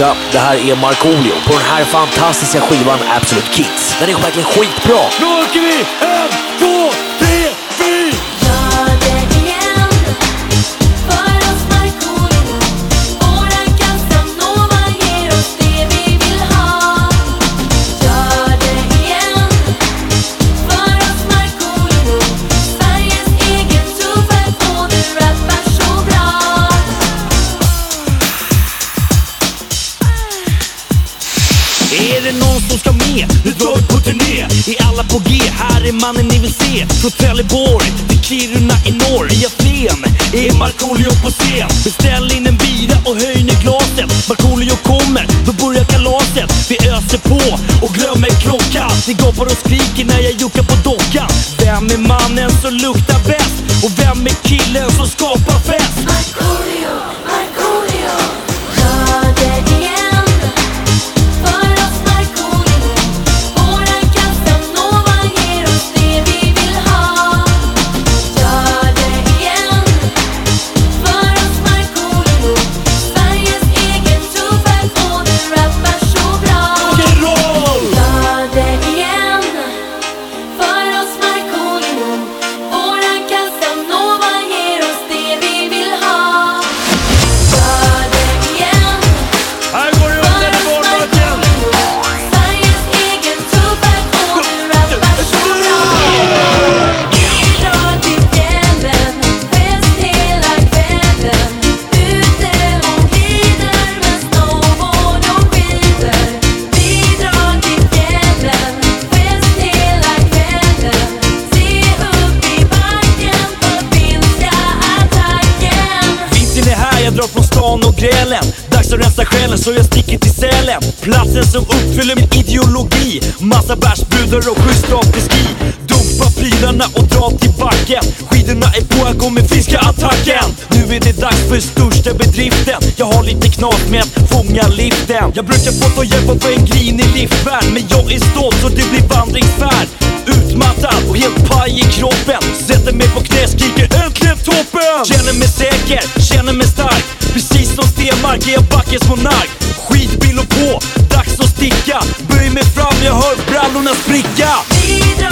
Tja, det här är Markoolio på den här fantastiska skivan Absolute Kids. Den är verkligen skitbra. Nu åker vi! En, två, det någon som ska med? Nu drar vi på turné Är alla på G? Här är mannen ni vill se Från Trelleborg till Kiruna i norr I Aten är Markoolio på scen Beställ in en bira och höj ner glaset Markoolio kommer, då börjar kalaset Vi öser på och glömmer klockan Ni gapar och skriker när jag juckar på dockan Vem är mannen som luktar bäst? Och vem är killen som skapar fest? Stan och grälen. Dags att rensa själen så jag sticker till Sälen. Platsen som uppfyller min ideologi. Massa bärsbrudar och schysst afterski Dumpa prylarna och dra till backen. Skidorna är på, jag går med finska attacken. Nu är det dags för största bedriften. Jag har lite knas med att fånga liften. Jag brukar få ta hjälp av en grinig liftvärd Men jag är stolt så det blir vandringsfärd. Utmattad och helt paj i kroppen. Sätter mig på knä, skriker äntligen toppen! Känner mig säker, känner mig som är jag backens monark. Skitbillo på, dags att sticka. Böj mig fram, jag hör brallorna spricka.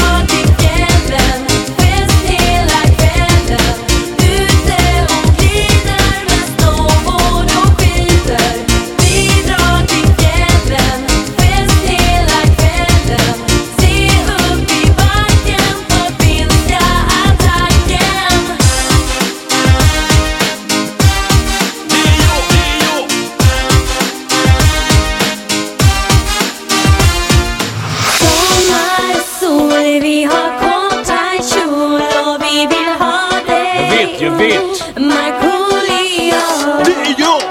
Vet, jag vet. Markoolio. Det är jag!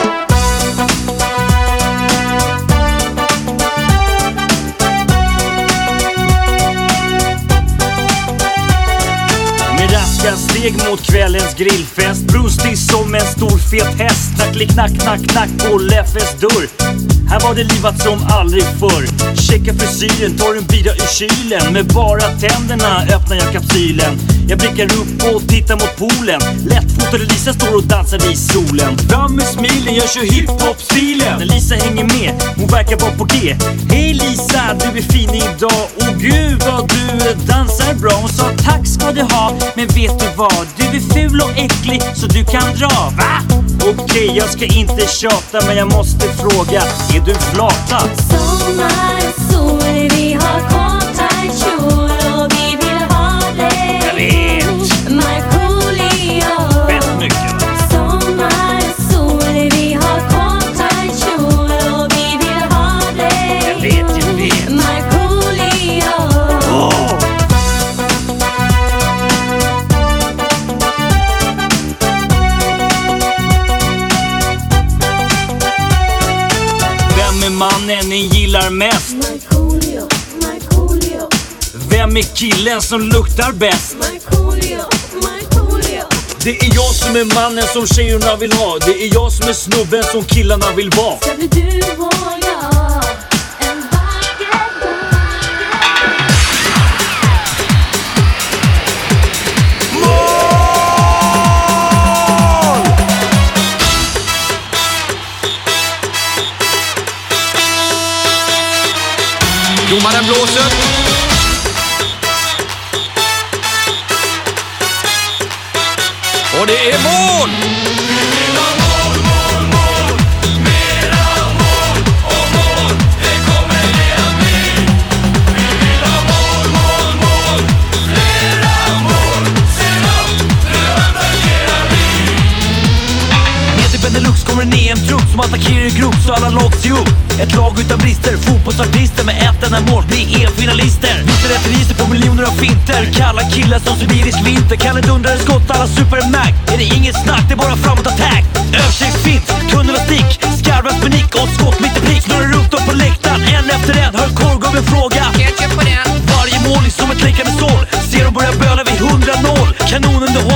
Med raska steg mot kvällens grillfest Brustig som en stor fet häst Knacklig knack, knack, knack på Leffes dörr här var det livat som aldrig förr. Checka frisyren, tar en bira ur kylen. Med bara tänderna öppnar jag kapsylen. Jag blickar upp och tittar mot poolen. Lättfotade Lisa står och dansar i solen. Fram med smilen, jag kör hiphop-stilen. När Lisa hänger med, hon verkar vara på G. Hej Lisa, du är fin idag. Och gud vad du dansar bra. Hon sa tack ska du ha. Men vet du vad? Du är ful och äcklig så du kan dra, va? Okej, jag ska inte tjata men jag måste fråga Är du flata? Sommar, sol, vi har kommit gillar mest? Markoolio, Markoolio, Vem är killen som luktar bäst? Markoolio, Markoolio. Det är jag som är mannen som tjejerna vill ha Det är jag som är snubben som killarna vill vara Ska bli du och jag blåset. Och det är mål! Som attackerar i grupp så alla lag ser upp. Ett lag utan brister, fotbollsartister med ett enda mål, bli EM-finalister. Ett register på miljoner av finter, kalla killar som sibirisk vinter. Kan ett dundrade skott, alla super Mac. Är det inget snack, det är bara framåt attack. Överstegsfint, kunderna stick, skarvas panik och skott mitt i prick. Snurrar runt dem på läktaren, en efter en. Hör korvgubben fråga. Varje mål är som ett läckande sål. Ser dem börja böla vid 100-0. Kanonunderhållning